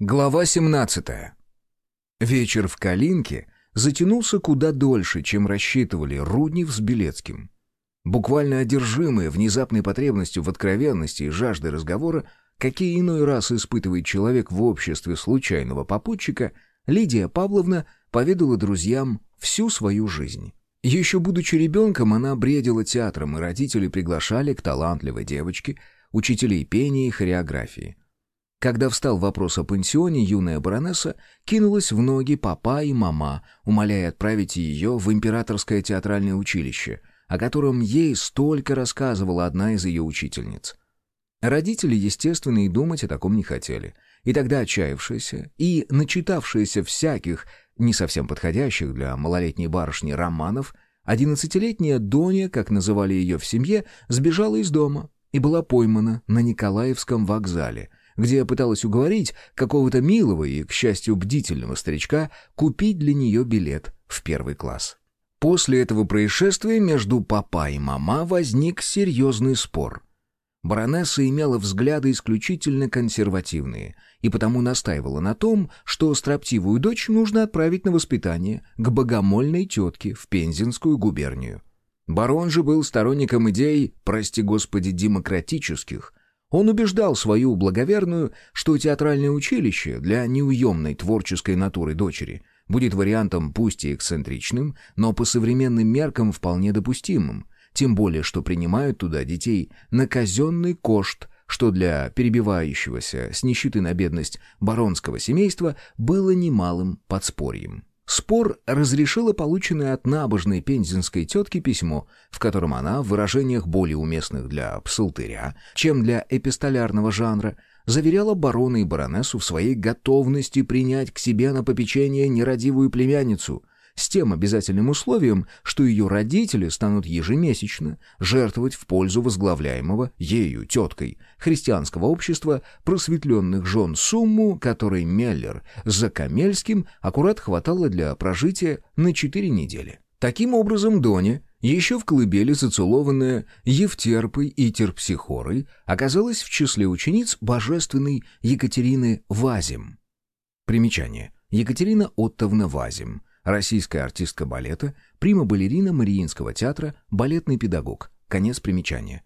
Глава 17. Вечер в Калинке затянулся куда дольше, чем рассчитывали Руднев с Белецким. Буквально одержимые внезапной потребностью в откровенности и жаждой разговора, какие иной раз испытывает человек в обществе случайного попутчика, Лидия Павловна поведала друзьям всю свою жизнь. Еще будучи ребенком, она бредила театром, и родители приглашали к талантливой девочке учителей пения и хореографии – когда встал вопрос о пансионе, юная баронесса кинулась в ноги папа и мама, умоляя отправить ее в императорское театральное училище, о котором ей столько рассказывала одна из ее учительниц. Родители, естественно, и думать о таком не хотели. И тогда отчаявшаяся и начитавшаяся всяких, не совсем подходящих для малолетней барышни романов, одиннадцатилетняя Доня, как называли ее в семье, сбежала из дома и была поймана на Николаевском вокзале — где пыталась уговорить какого-то милого и, к счастью, бдительного старичка купить для нее билет в первый класс. После этого происшествия между папа и мама возник серьезный спор. Баронесса имела взгляды исключительно консервативные и потому настаивала на том, что строптивую дочь нужно отправить на воспитание к богомольной тетке в Пензенскую губернию. Барон же был сторонником идей, прости господи, демократических, он убеждал свою благоверную, что театральное училище для неуемной творческой натуры дочери будет вариантом пусть и эксцентричным, но по современным меркам вполне допустимым, тем более что принимают туда детей на казенный кошт, что для перебивающегося с нищеты на бедность баронского семейства было немалым подспорьем. Спор разрешила полученное от набожной пензенской тетки письмо, в котором она, в выражениях более уместных для псалтыря, чем для эпистолярного жанра, заверяла барона и баронессу в своей готовности принять к себе на попечение нерадивую племянницу — с тем обязательным условием, что ее родители станут ежемесячно жертвовать в пользу возглавляемого ею теткой христианского общества просветленных жен сумму, которой Меллер с Камельским аккурат хватало для прожития на четыре недели. Таким образом, Доня, еще в колыбели зацелованная Евтерпой и Терпсихорой, оказалась в числе учениц божественной Екатерины Вазим. Примечание. Екатерина Оттовна Вазим – Российская артистка балета, прима-балерина Мариинского театра, балетный педагог. Конец примечания.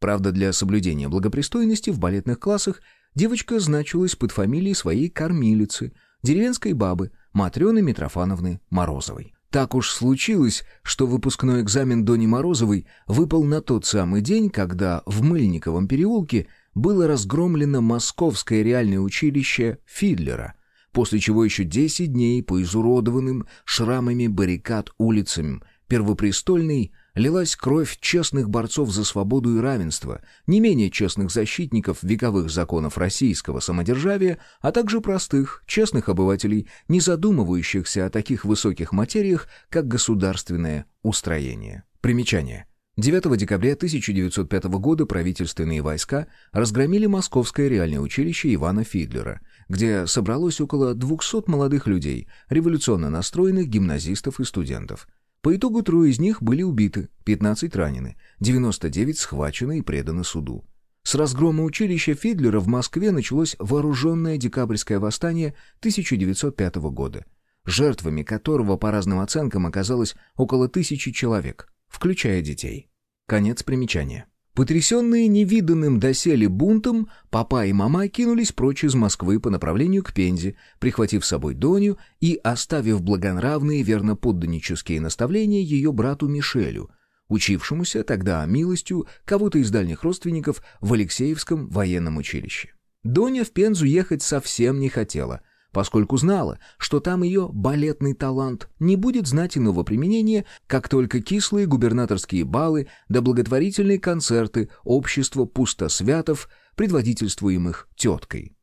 Правда, для соблюдения благопристойности в балетных классах девочка значилась под фамилией своей кормилицы, деревенской бабы Матрёны Митрофановны Морозовой. Так уж случилось, что выпускной экзамен Дони Морозовой выпал на тот самый день, когда в Мыльниковом переулке было разгромлено Московское реальное училище Фидлера, после чего еще десять дней по изуродованным шрамами баррикад улицам Первопрестольной лилась кровь честных борцов за свободу и равенство, не менее честных защитников вековых законов российского самодержавия, а также простых, честных обывателей, не задумывающихся о таких высоких материях, как государственное устроение. Примечание. 9 декабря 1905 года правительственные войска разгромили Московское реальное училище Ивана Фидлера, где собралось около 200 молодых людей, революционно настроенных гимназистов и студентов. По итогу трое из них были убиты, 15 ранены, 99 схвачены и преданы суду. С разгрома училища Фидлера в Москве началось вооруженное декабрьское восстание 1905 года, жертвами которого по разным оценкам оказалось около тысячи человек, включая детей. Конец примечания. Потрясенные невиданным доселе бунтом, папа и мама кинулись прочь из Москвы по направлению к Пензе, прихватив с собой Доню и оставив благонравные верноподданнические наставления ее брату Мишелю, учившемуся тогда милостью кого-то из дальних родственников в Алексеевском военном училище. Доня в Пензу ехать совсем не хотела, поскольку знала, что там ее балетный талант не будет знать иного применения, как только кислые губернаторские балы да благотворительные концерты общества пустосвятов, предводительствуемых теткой.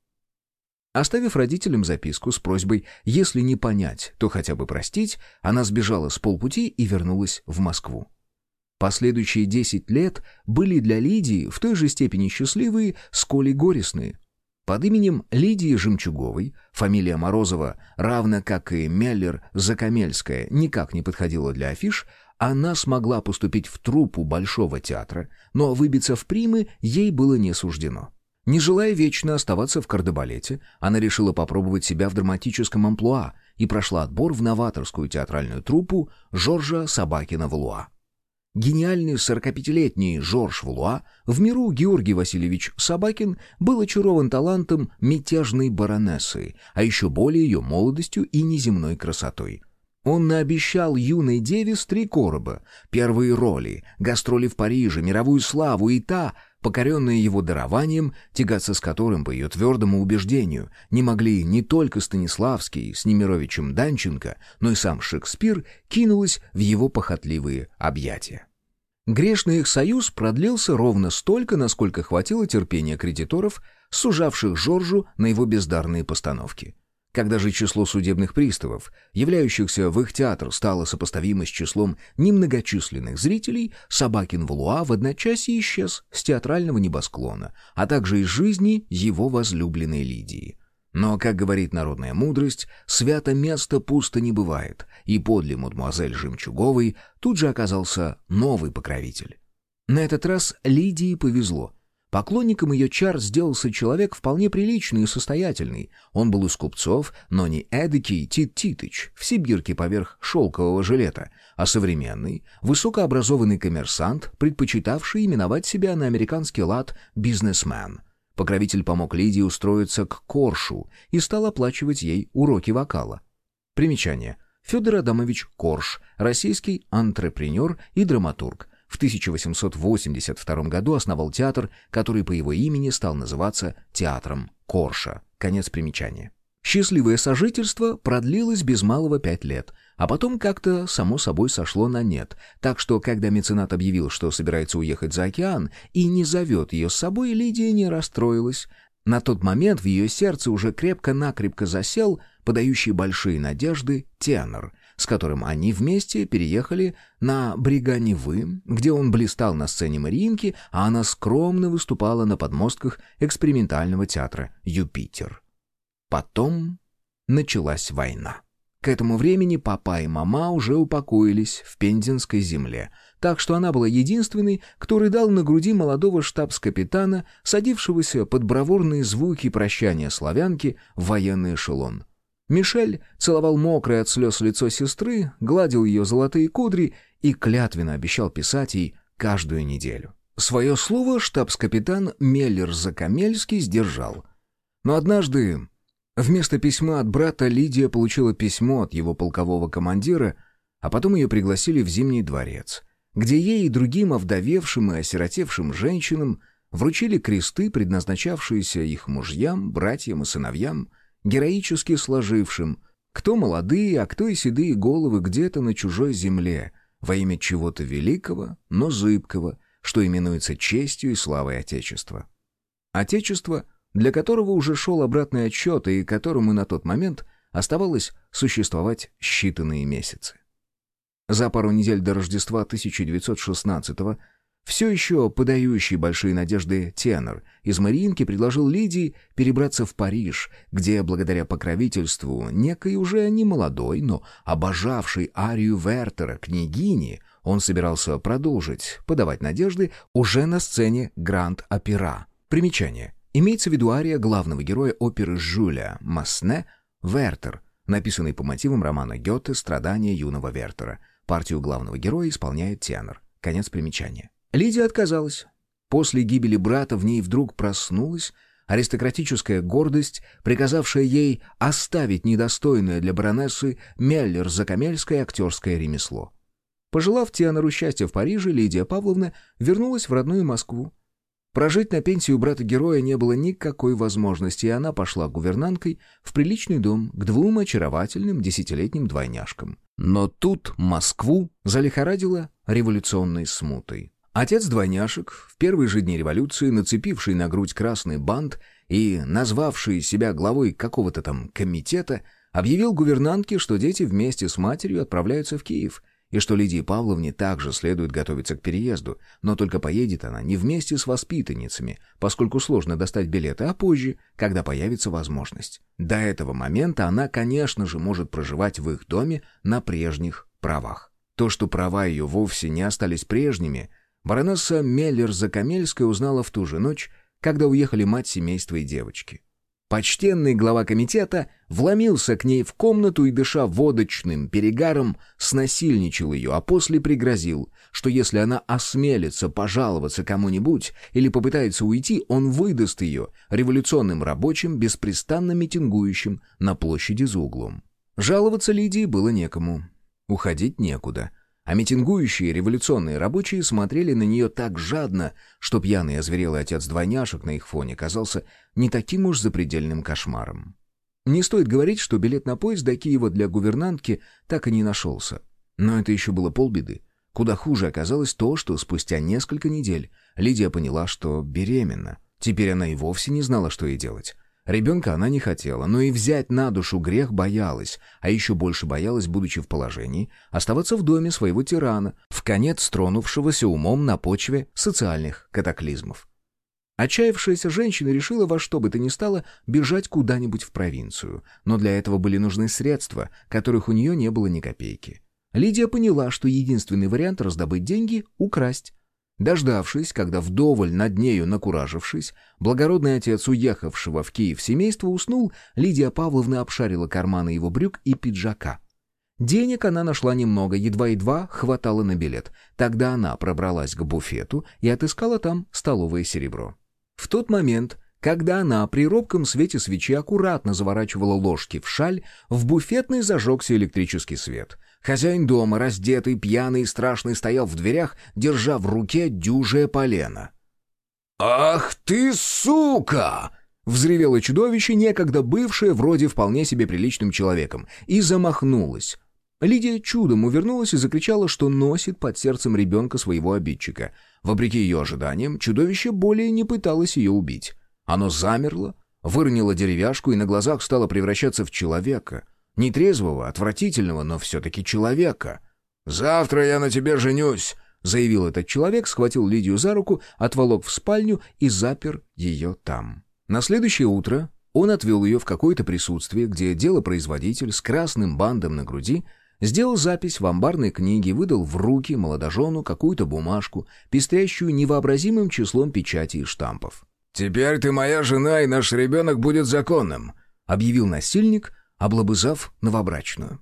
Оставив родителям записку с просьбой, если не понять, то хотя бы простить, она сбежала с полпути и вернулась в Москву. Последующие десять лет были для Лидии в той же степени счастливые, сколь и горестные – под именем Лидии Жемчуговой, фамилия Морозова, равно как и Меллер Закамельская, никак не подходила для афиш, она смогла поступить в труппу Большого театра, но выбиться в примы ей было не суждено. Не желая вечно оставаться в кардебалете, она решила попробовать себя в драматическом амплуа и прошла отбор в новаторскую театральную труппу Жоржа Собакина-Валуа. Гениальный 45-летний Жорж Валуа, в миру Георгий Васильевич Собакин, был очарован талантом мятежной баронессы, а еще более ее молодостью и неземной красотой. Он наобещал юной деве с три короба, первые роли, гастроли в Париже, мировую славу и та, покоренная его дарованием, тягаться с которым, по ее твердому убеждению, не могли не только Станиславский с Немировичем Данченко, но и сам Шекспир, кинулась в его похотливые объятия. Грешный их союз продлился ровно столько, насколько хватило терпения кредиторов, сужавших Жоржу на его бездарные постановки. Когда же число судебных приставов, являющихся в их театр, стало сопоставимо с числом немногочисленных зрителей, Собакин Валуа в одночасье исчез с театрального небосклона, а также из жизни его возлюбленной Лидии. Но, как говорит народная мудрость, свято место пусто не бывает, и подле мадемуазель Жемчуговой тут же оказался новый покровитель. На этот раз Лидии повезло — Поклонником ее чар сделался человек вполне приличный и состоятельный. Он был из купцов, но не эдакий Тит Титыч в Сибирке поверх шелкового жилета, а современный, высокообразованный коммерсант, предпочитавший именовать себя на американский лад «бизнесмен». Покровитель помог Лидии устроиться к Коршу и стал оплачивать ей уроки вокала. Примечание. Федор Адамович Корш, российский антрепренер и драматург – в 1882 году основал театр, который по его имени стал называться Театром Корша. Конец примечания. Счастливое сожительство продлилось без малого пять лет, а потом как-то само собой сошло на нет, так что, когда меценат объявил, что собирается уехать за океан и не зовет ее с собой, Лидия не расстроилась. На тот момент в ее сердце уже крепко-накрепко засел, подающий большие надежды, тенор — с которым они вместе переехали на Бриганевы, где он блистал на сцене Мариинки, а она скромно выступала на подмостках экспериментального театра «Юпитер». Потом началась война. К этому времени папа и мама уже упокоились в Пензенской земле, так что она была единственной, кто рыдал на груди молодого штабс-капитана, садившегося под бравурные звуки прощания славянки в военный эшелон. Мишель целовал мокрое от слез лицо сестры, гладил ее золотые кудри и клятвенно обещал писать ей каждую неделю. Свое слово штабс-капитан Меллер-Закамельский сдержал. Но однажды вместо письма от брата Лидия получила письмо от его полкового командира, а потом ее пригласили в Зимний дворец, где ей и другим овдовевшим и осиротевшим женщинам вручили кресты, предназначавшиеся их мужьям, братьям и сыновьям, героически сложившим, кто молодые, а кто и седые головы где-то на чужой земле, во имя чего-то великого, но зыбкого, что именуется честью и славой Отечества. Отечество, для которого уже шел обратный отсчет и которому на тот момент оставалось существовать считанные месяцы. За пару недель до Рождества 1916 года все еще подающий большие надежды тенор из Мариинки предложил Лидии перебраться в Париж, где, благодаря покровительству некой уже не молодой, но обожавшей арию Вертера княгини, он собирался продолжить подавать надежды уже на сцене Гранд-Опера. Примечание. Имеется в виду ария главного героя оперы Жюля Масне «Вертер», написанный по мотивам романа Гёте «Страдания юного Вертера». Партию главного героя исполняет тенор. Конец примечания. Лидия отказалась. После гибели брата в ней вдруг проснулась аристократическая гордость, приказавшая ей оставить недостойное для баронессы Меллер-Закамельское актерское ремесло. Пожелав тенору счастья в Париже, Лидия Павловна вернулась в родную Москву. Прожить на пенсию брата-героя не было никакой возможности, и она пошла гувернанткой в приличный дом к двум очаровательным десятилетним двойняшкам. Но тут Москву залихорадила революционной смутой. Отец двойняшек, в первые же дни революции, нацепивший на грудь красный бант и назвавший себя главой какого-то там комитета, объявил гувернантке, что дети вместе с матерью отправляются в Киев, и что Лидии Павловне также следует готовиться к переезду, но только поедет она не вместе с воспитанницами, поскольку сложно достать билеты, а позже, когда появится возможность. До этого момента она, конечно же, может проживать в их доме на прежних правах. То, что права ее вовсе не остались прежними – Баронесса Меллер-Закамельская узнала в ту же ночь, когда уехали мать семейства и девочки. Почтенный глава комитета вломился к ней в комнату и, дыша водочным перегаром, снасильничал ее, а после пригрозил, что если она осмелится пожаловаться кому-нибудь или попытается уйти, он выдаст ее революционным рабочим, беспрестанно митингующим на площади за углом. Жаловаться Лидии было некому. Уходить некуда — а митингующие революционные рабочие смотрели на нее так жадно, что пьяный озверелый отец двойняшек на их фоне казался не таким уж запредельным кошмаром. Не стоит говорить, что билет на поезд до Киева для гувернантки так и не нашелся. Но это еще было полбеды. Куда хуже оказалось то, что спустя несколько недель Лидия поняла, что беременна. Теперь она и вовсе не знала, что ей делать. Ребенка она не хотела, но и взять на душу грех боялась, а еще больше боялась, будучи в положении, оставаться в доме своего тирана, в конец тронувшегося умом на почве социальных катаклизмов. Отчаявшаяся женщина решила во что бы то ни стало бежать куда-нибудь в провинцию, но для этого были нужны средства, которых у нее не было ни копейки. Лидия поняла, что единственный вариант раздобыть деньги — украсть. Дождавшись, когда вдоволь над нею накуражившись, благородный отец уехавшего в Киев семейства уснул, Лидия Павловна обшарила карманы его брюк и пиджака. Денег она нашла немного, едва-едва хватало на билет. Тогда она пробралась к буфету и отыскала там столовое серебро. В тот момент, когда она при робком свете свечи аккуратно заворачивала ложки в шаль, в буфетной зажегся электрический свет — Хозяин дома, раздетый, пьяный и страшный, стоял в дверях, держа в руке дюжее полено. «Ах ты, сука!» — взревело чудовище, некогда бывшее вроде вполне себе приличным человеком, и замахнулось. Лидия чудом увернулась и закричала, что носит под сердцем ребенка своего обидчика. Вопреки ее ожиданиям, чудовище более не пыталось ее убить. Оно замерло, выронило деревяшку и на глазах стало превращаться в человека — Нетрезвого, отвратительного, но все-таки человека. «Завтра я на тебе женюсь», — заявил этот человек, схватил Лидию за руку, отволок в спальню и запер ее там. На следующее утро он отвел ее в какое-то присутствие, где делопроизводитель с красным бандом на груди сделал запись в амбарной книге, выдал в руки молодожену какую-то бумажку, пестрящую невообразимым числом печатей и штампов. «Теперь ты моя жена, и наш ребенок будет законным», — объявил насильник, облобызав новобрачную.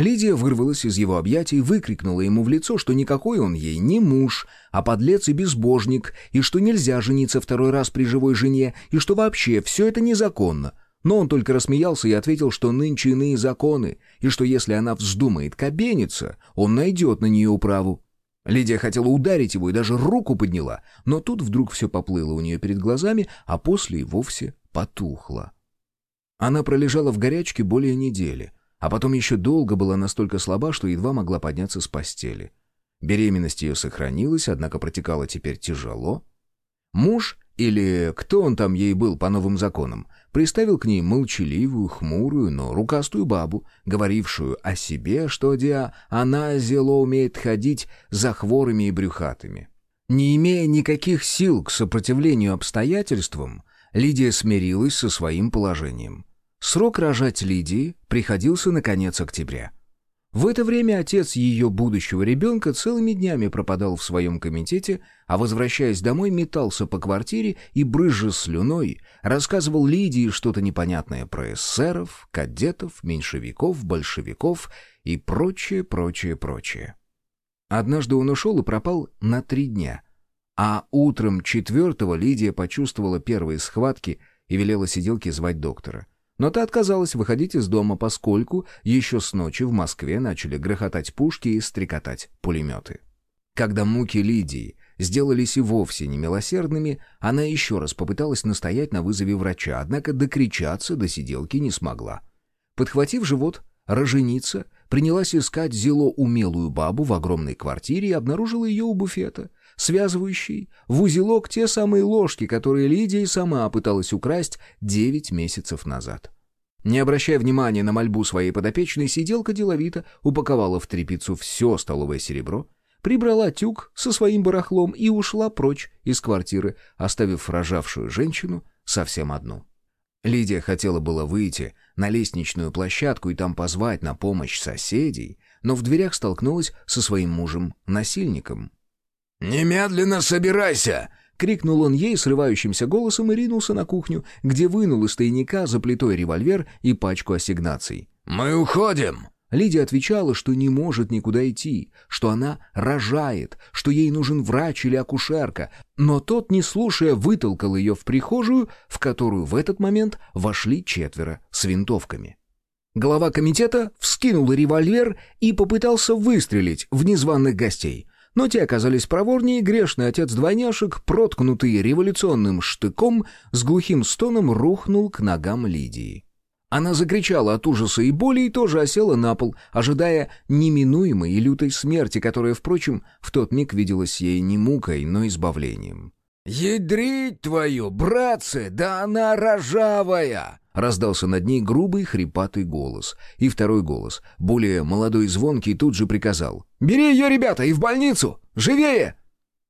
Лидия вырвалась из его объятий выкрикнула ему в лицо, что никакой он ей не муж, а подлец и безбожник, и что нельзя жениться второй раз при живой жене, и что вообще все это незаконно. Но он только рассмеялся и ответил, что нынче иные законы, и что если она вздумает кабениться, он найдет на нее управу. Лидия хотела ударить его и даже руку подняла, но тут вдруг все поплыло у нее перед глазами, а после и вовсе потухло. Она пролежала в горячке более недели, а потом еще долго была настолько слаба, что едва могла подняться с постели. Беременность ее сохранилась, однако протекала теперь тяжело. Муж, или кто он там ей был по новым законам, приставил к ней молчаливую, хмурую, но рукастую бабу, говорившую о себе, что диа она зело умеет ходить за хворыми и брюхатыми. Не имея никаких сил к сопротивлению обстоятельствам, Лидия смирилась со своим положением. Срок рожать Лидии приходился на конец октября. В это время отец ее будущего ребенка целыми днями пропадал в своем комитете, а возвращаясь домой, метался по квартире и, брызжа слюной, рассказывал Лидии что-то непонятное про эсеров, кадетов, меньшевиков, большевиков и прочее, прочее, прочее. Однажды он ушел и пропал на три дня, а утром четвертого Лидия почувствовала первые схватки и велела сиделке звать доктора. Но та отказалась выходить из дома, поскольку еще с ночи в Москве начали грохотать пушки и стрекотать пулеметы. Когда муки Лидии сделались и вовсе немилосердными, она еще раз попыталась настоять на вызове врача, однако докричаться до сиделки не смогла. Подхватив живот, роженица принялась искать зело умелую бабу в огромной квартире и обнаружила ее у буфета, связывающей в узелок те самые ложки, которые Лидия сама пыталась украсть девять месяцев назад. Не обращая внимания на мольбу своей подопечной, сиделка деловито упаковала в тряпицу все столовое серебро, прибрала тюк со своим барахлом и ушла прочь из квартиры, оставив рожавшую женщину совсем одну. Лидия хотела было выйти на лестничную площадку и там позвать на помощь соседей, но в дверях столкнулась со своим мужем-насильником. «Немедленно собирайся!» — крикнул он ей срывающимся голосом и ринулся на кухню, где вынул из тайника за плитой револьвер и пачку ассигнаций. «Мы уходим!» Лидия отвечала, что не может никуда идти, что она рожает, что ей нужен врач или акушерка, но тот, не слушая, вытолкал ее в прихожую, в которую в этот момент вошли четверо с винтовками. Глава комитета вскинул револьвер и попытался выстрелить в незваных гостей, но те оказались проворнее, грешный отец двойняшек, проткнутый революционным штыком, с глухим стоном рухнул к ногам Лидии. Она закричала от ужаса и боли и тоже осела на пол, ожидая неминуемой и лютой смерти, которая, впрочем, в тот миг виделась ей не мукой, но избавлением. «Ядрить твою, братцы, да она рожавая!» Раздался над ней грубый хрипатый голос. И второй голос, более молодой и звонкий, тут же приказал. «Бери ее, ребята, и в больницу! Живее!»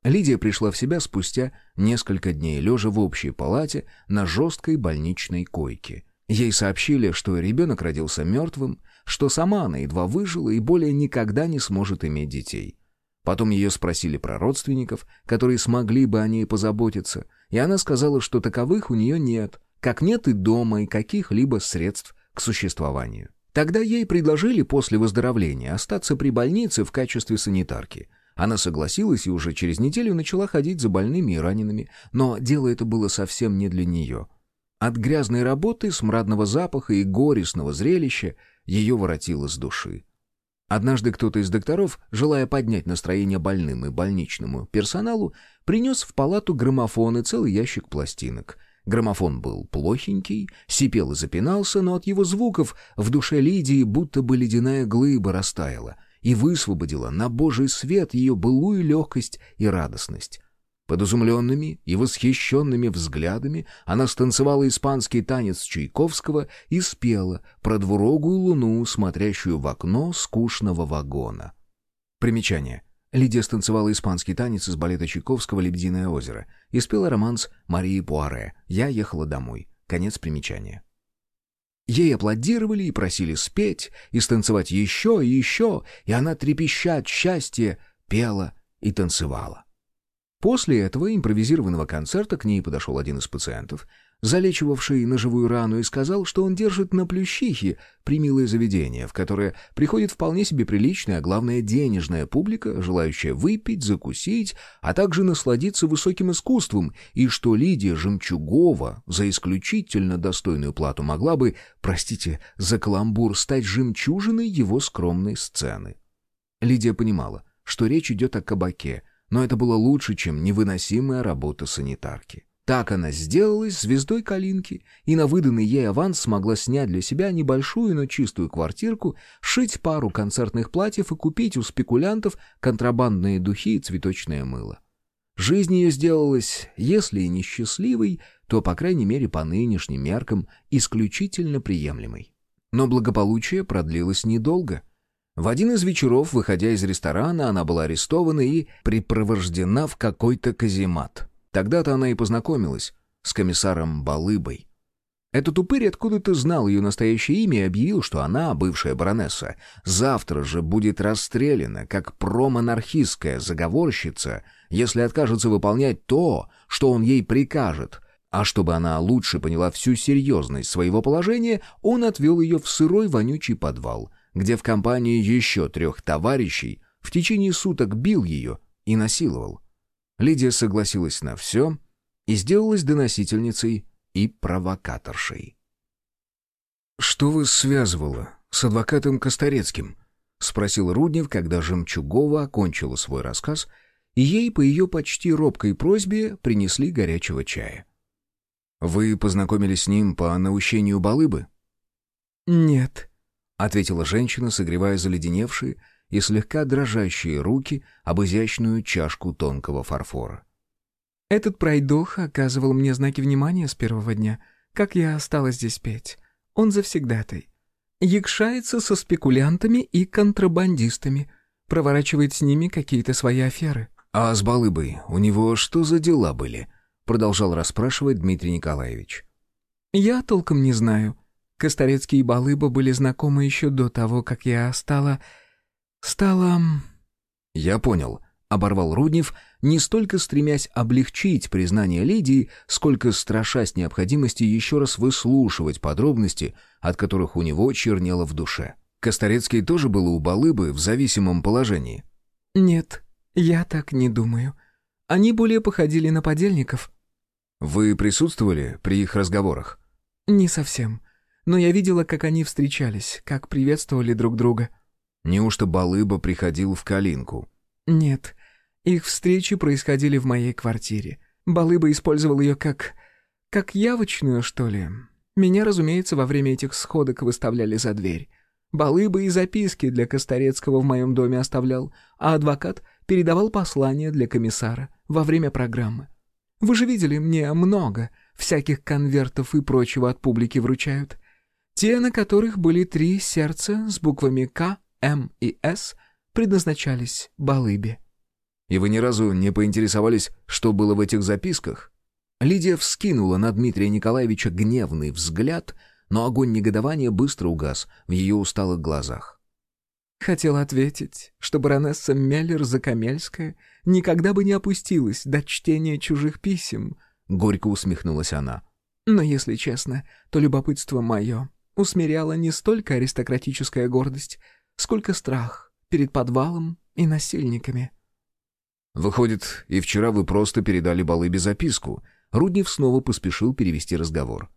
Лидия пришла в себя спустя несколько дней, лежа в общей палате на жесткой больничной койке. Ей сообщили, что ребенок родился мертвым, что сама она едва выжила и более никогда не сможет иметь детей. Потом ее спросили про родственников, которые смогли бы о ней позаботиться, и она сказала, что таковых у нее нет, как нет и дома, и каких-либо средств к существованию. Тогда ей предложили после выздоровления остаться при больнице в качестве санитарки. Она согласилась и уже через неделю начала ходить за больными и ранеными, но дело это было совсем не для нее — от грязной работы, смрадного запаха и горестного зрелища ее воротило с души. Однажды кто-то из докторов, желая поднять настроение больным и больничному персоналу, принес в палату граммофон и целый ящик пластинок. Граммофон был плохенький, сипел и запинался, но от его звуков в душе Лидии будто бы ледяная глыба растаяла и высвободила на божий свет ее былую легкость и радостность. Под изумленными и восхищенными взглядами она станцевала испанский танец Чайковского и спела про двурогую луну, смотрящую в окно скучного вагона. Примечание. Лидия станцевала испанский танец из балета Чайковского «Лебединое озеро» и спела романс Марии Пуаре «Я ехала домой». Конец примечания. Ей аплодировали и просили спеть, и станцевать еще и еще, и она, трепеща от счастья, пела и танцевала. После этого импровизированного концерта к ней подошел один из пациентов, залечивавший ножевую рану, и сказал, что он держит на Плющихе примилое заведение, в которое приходит вполне себе приличная, а главное денежная публика, желающая выпить, закусить, а также насладиться высоким искусством, и что Лидия Жемчугова за исключительно достойную плату могла бы, простите, за каламбур стать жемчужиной его скромной сцены. Лидия понимала, что речь идет о кабаке — но это было лучше, чем невыносимая работа санитарки. Так она сделалась звездой Калинки и на выданный ей аванс смогла снять для себя небольшую, но чистую квартирку, шить пару концертных платьев и купить у спекулянтов контрабандные духи и цветочное мыло. Жизнь ее сделалась, если и не счастливой, то, по крайней мере, по нынешним меркам, исключительно приемлемой. Но благополучие продлилось недолго — в один из вечеров, выходя из ресторана, она была арестована и припровождена в какой-то каземат. Тогда-то она и познакомилась с комиссаром Балыбой. Этот упырь откуда-то знал ее настоящее имя и объявил, что она, бывшая баронесса, завтра же будет расстреляна, как промонархистская заговорщица, если откажется выполнять то, что он ей прикажет. А чтобы она лучше поняла всю серьезность своего положения, он отвел ее в сырой вонючий подвал — где в компании еще трех товарищей в течение суток бил ее и насиловал. Лидия согласилась на все и сделалась доносительницей и провокаторшей. «Что вас связывало с адвокатом Косторецким?» — спросил Руднев, когда Жемчугова окончила свой рассказ, и ей по ее почти робкой просьбе принесли горячего чая. «Вы познакомились с ним по наущению Балыбы?» «Нет», ответила женщина, согревая заледеневшие и слегка дрожащие руки об изящную чашку тонкого фарфора. «Этот пройдоха оказывал мне знаки внимания с первого дня, как я осталась здесь петь. Он завсегдатай. Якшается со спекулянтами и контрабандистами, проворачивает с ними какие-то свои аферы». «А с Балыбой у него что за дела были?» — продолжал расспрашивать Дмитрий Николаевич. «Я толком не знаю», Косторецкий и Балыба были знакомы еще до того, как я стала... стала... «Я понял», — оборвал Руднев, не столько стремясь облегчить признание Лидии, сколько страшась необходимости еще раз выслушивать подробности, от которых у него чернело в душе. Косторецкий тоже был у Балыбы в зависимом положении. «Нет, я так не думаю. Они более походили на подельников». «Вы присутствовали при их разговорах?» «Не совсем. Но я видела, как они встречались, как приветствовали друг друга». «Неужто Балыба приходил в Калинку?» «Нет. Их встречи происходили в моей квартире. Балыба использовал ее как... как явочную, что ли. Меня, разумеется, во время этих сходок выставляли за дверь. Балыба и записки для Косторецкого в моем доме оставлял, а адвокат передавал послание для комиссара во время программы. Вы же видели, мне много всяких конвертов и прочего от публики вручают. Те, на которых были три сердца с буквами «К», «М» и «С», предназначались Балыбе. «И вы ни разу не поинтересовались, что было в этих записках?» Лидия вскинула на Дмитрия Николаевича гневный взгляд, но огонь негодования быстро угас в ее усталых глазах. Хотела ответить, что баронесса Меллер-Закамельская никогда бы не опустилась до чтения чужих писем, — горько усмехнулась она. Но, если честно, то любопытство мое усмиряло не столько аристократическая гордость, сколько страх перед подвалом и насильниками. «Выходит, и вчера вы просто передали Балыбе записку». Руднев снова поспешил перевести разговор.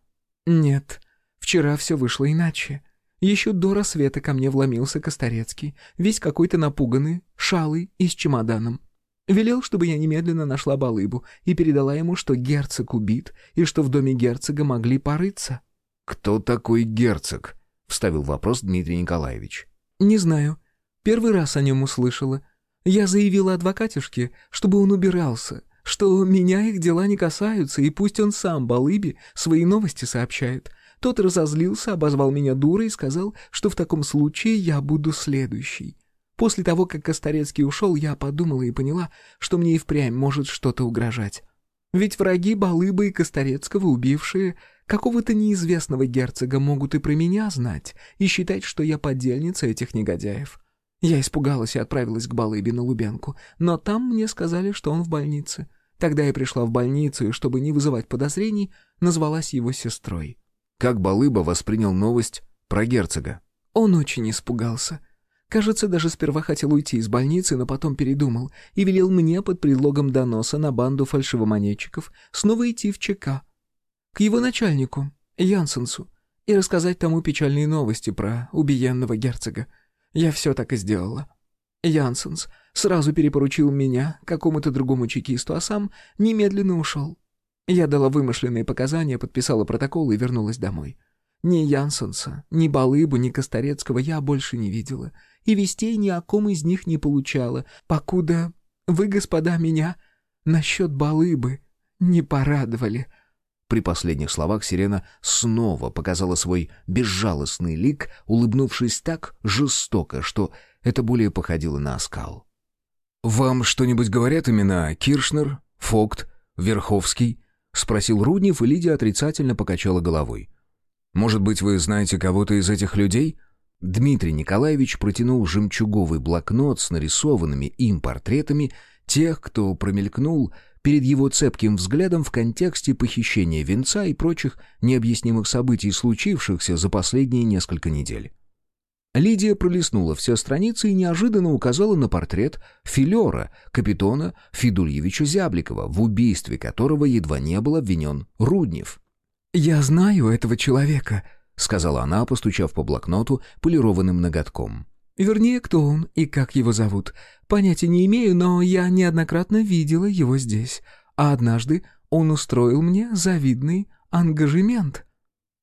«Нет, вчера все вышло иначе. Еще до рассвета ко мне вломился Косторецкий, весь какой-то напуганный, шалый и с чемоданом. Велел, чтобы я немедленно нашла Балыбу и передала ему, что герцог убит и что в доме герцога могли порыться. «Кто такой герцог?» — вставил вопрос Дмитрий Николаевич. «Не знаю. Первый раз о нем услышала. Я заявила адвокатишке, чтобы он убирался, что меня их дела не касаются, и пусть он сам Балыбе свои новости сообщает. Тот разозлился, обозвал меня дурой и сказал, что в таком случае я буду следующий. После того, как Косторецкий ушел, я подумала и поняла, что мне и впрямь может что-то угрожать. Ведь враги Балыба и Косторецкого, убившие какого-то неизвестного герцога, могут и про меня знать и считать, что я подельница этих негодяев. Я испугалась и отправилась к Балыбе на Лубянку, но там мне сказали, что он в больнице. Тогда я пришла в больницу и, чтобы не вызывать подозрений, назвалась его сестрой. Как Балыба воспринял новость про герцога? Он очень испугался. Кажется, даже сперва хотел уйти из больницы, но потом передумал и велел мне под предлогом доноса на банду фальшивомонетчиков снова идти в ЧК. К его начальнику, Янсенсу, и рассказать тому печальные новости про убиенного герцога. Я все так и сделала. Янсенс сразу перепоручил меня какому-то другому чекисту, а сам немедленно ушел. Я дала вымышленные показания, подписала протокол и вернулась домой. Ни Янсенса, ни Балыбу, ни Косторецкого я больше не видела, и вестей ни о ком из них не получала, покуда вы, господа, меня насчет Балыбы не порадовали». При последних словах сирена снова показала свой безжалостный лик, улыбнувшись так жестоко, что это более походило на оскал. «Вам что-нибудь говорят имена Киршнер, Фокт, Верховский?» — спросил Руднев, и Лидия отрицательно покачала головой. «Может быть, вы знаете кого-то из этих людей?» Дмитрий Николаевич протянул жемчуговый блокнот с нарисованными им портретами тех, кто промелькнул перед его цепким взглядом в контексте похищения венца и прочих необъяснимых событий, случившихся за последние несколько недель. Лидия пролистнула все страницы и неожиданно указала на портрет филера, капитона Фидульевича Зябликова, в убийстве которого едва не был обвинен Руднев. «Я знаю этого человека», — сказала она, постучав по блокноту полированным ноготком. «Вернее, кто он и как его зовут. Понятия не имею, но я неоднократно видела его здесь. А однажды он устроил мне завидный ангажемент».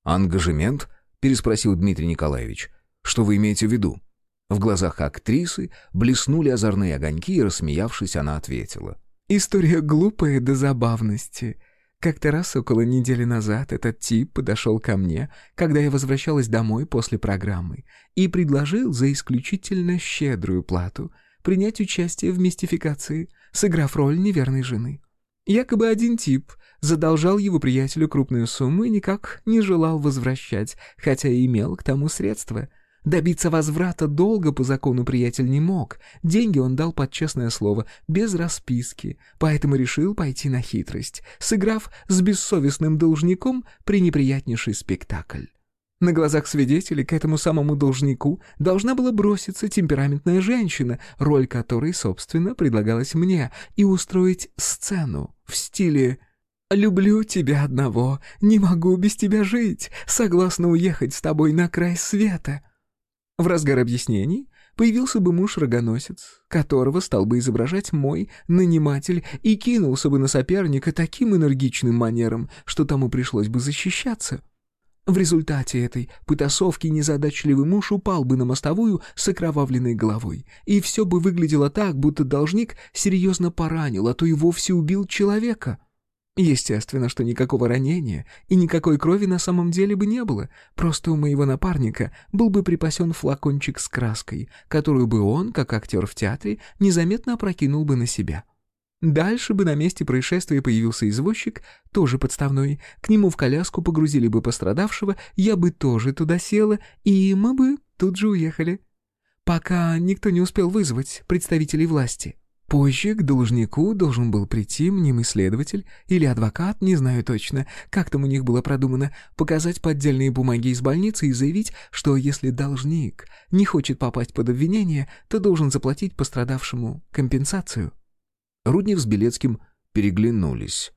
«Ангажемент?» — переспросил Дмитрий Николаевич. Что вы имеете в виду?» В глазах актрисы блеснули озорные огоньки, и, рассмеявшись, она ответила. «История глупая до забавности. Как-то раз около недели назад этот тип подошел ко мне, когда я возвращалась домой после программы, и предложил за исключительно щедрую плату принять участие в мистификации, сыграв роль неверной жены. Якобы один тип задолжал его приятелю крупную сумму и никак не желал возвращать, хотя и имел к тому средства — Добиться возврата долга по закону приятель не мог. Деньги он дал под честное слово, без расписки, поэтому решил пойти на хитрость, сыграв с бессовестным должником пренеприятнейший спектакль. На глазах свидетелей к этому самому должнику должна была броситься темпераментная женщина, роль которой, собственно, предлагалась мне, и устроить сцену в стиле «Люблю тебя одного, не могу без тебя жить, согласна уехать с тобой на край света». В разгар объяснений появился бы муж-рогоносец, которого стал бы изображать мой наниматель и кинулся бы на соперника таким энергичным манером, что тому пришлось бы защищаться. В результате этой потасовки незадачливый муж упал бы на мостовую с окровавленной головой, и все бы выглядело так, будто должник серьезно поранил, а то и вовсе убил человека — Естественно, что никакого ранения и никакой крови на самом деле бы не было, просто у моего напарника был бы припасен флакончик с краской, которую бы он, как актер в театре, незаметно опрокинул бы на себя. Дальше бы на месте происшествия появился извозчик, тоже подставной, к нему в коляску погрузили бы пострадавшего, я бы тоже туда села, и мы бы тут же уехали. Пока никто не успел вызвать представителей власти. Позже к должнику должен был прийти мнимый следователь или адвокат, не знаю точно, как там у них было продумано, показать поддельные бумаги из больницы и заявить, что если должник не хочет попасть под обвинение, то должен заплатить пострадавшему компенсацию. Руднев с Белецким переглянулись.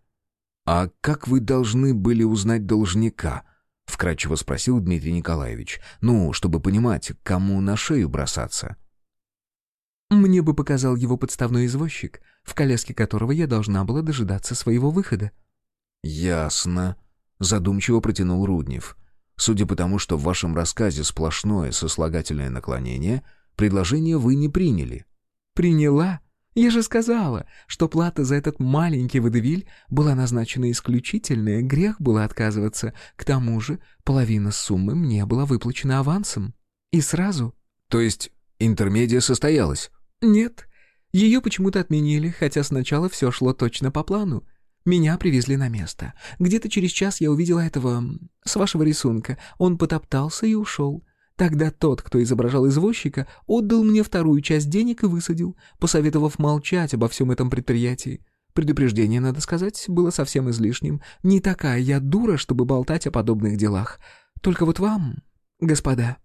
«А как вы должны были узнать должника?» — вкратчиво спросил Дмитрий Николаевич. «Ну, чтобы понимать, кому на шею бросаться». Мне бы показал его подставной извозчик, в коляске которого я должна была дожидаться своего выхода. «Ясно», — задумчиво протянул Руднев. «Судя по тому, что в вашем рассказе сплошное сослагательное наклонение, предложение вы не приняли». «Приняла? Я же сказала, что плата за этот маленький водевиль была назначена исключительная, грех было отказываться. К тому же половина суммы мне была выплачена авансом. И сразу...» «То есть интермедия состоялась?» «Нет. Ее почему-то отменили, хотя сначала все шло точно по плану. Меня привезли на место. Где-то через час я увидела этого... с вашего рисунка. Он потоптался и ушел. Тогда тот, кто изображал извозчика, отдал мне вторую часть денег и высадил, посоветовав молчать обо всем этом предприятии. Предупреждение, надо сказать, было совсем излишним. Не такая я дура, чтобы болтать о подобных делах. Только вот вам, господа.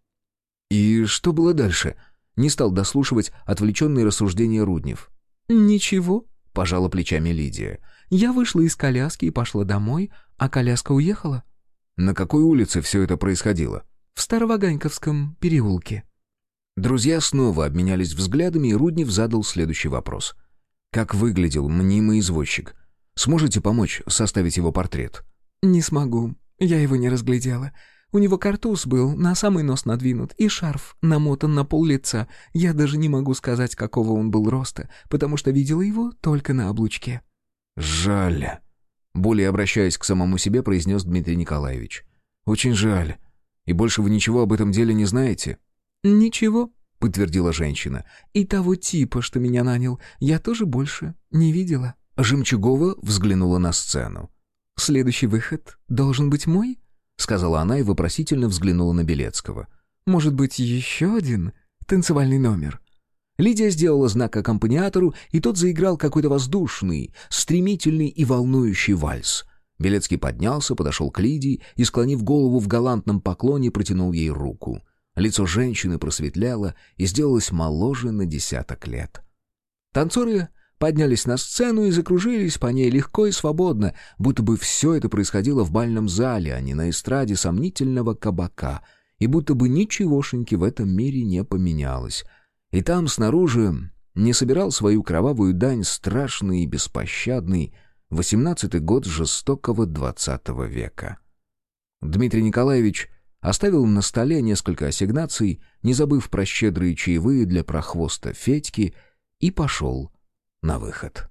«И что было дальше?» Не стал дослушивать отвлеченные рассуждения Руднев. «Ничего», — пожала плечами Лидия. «Я вышла из коляски и пошла домой, а коляска уехала». «На какой улице все это происходило?» «В Староваганьковском переулке». Друзья снова обменялись взглядами, и Руднев задал следующий вопрос. «Как выглядел мнимый извозчик? Сможете помочь составить его портрет?» «Не смогу. Я его не разглядела. У него картуз был, на самый нос надвинут, и шарф намотан на пол лица. Я даже не могу сказать, какого он был роста, потому что видела его только на облучке». «Жаль», — более обращаясь к самому себе, произнес Дмитрий Николаевич. «Очень жаль. И больше вы ничего об этом деле не знаете?» «Ничего», — подтвердила женщина. «И того типа, что меня нанял, я тоже больше не видела». Жемчугова взглянула на сцену. «Следующий выход должен быть мой?» — сказала она и вопросительно взглянула на Белецкого. «Может быть, еще один танцевальный номер?» Лидия сделала знак аккомпаниатору, и тот заиграл какой-то воздушный, стремительный и волнующий вальс. Белецкий поднялся, подошел к Лидии и, склонив голову в галантном поклоне, протянул ей руку. Лицо женщины просветляло и сделалось моложе на десяток лет. Танцоры поднялись на сцену и закружились по ней легко и свободно, будто бы все это происходило в бальном зале, а не на эстраде сомнительного кабака, и будто бы ничегошеньки в этом мире не поменялось. И там, снаружи, не собирал свою кровавую дань страшный и беспощадный восемнадцатый год жестокого двадцатого века. Дмитрий Николаевич оставил на столе несколько ассигнаций, не забыв про щедрые чаевые для прохвоста Федьки, и пошел на выход.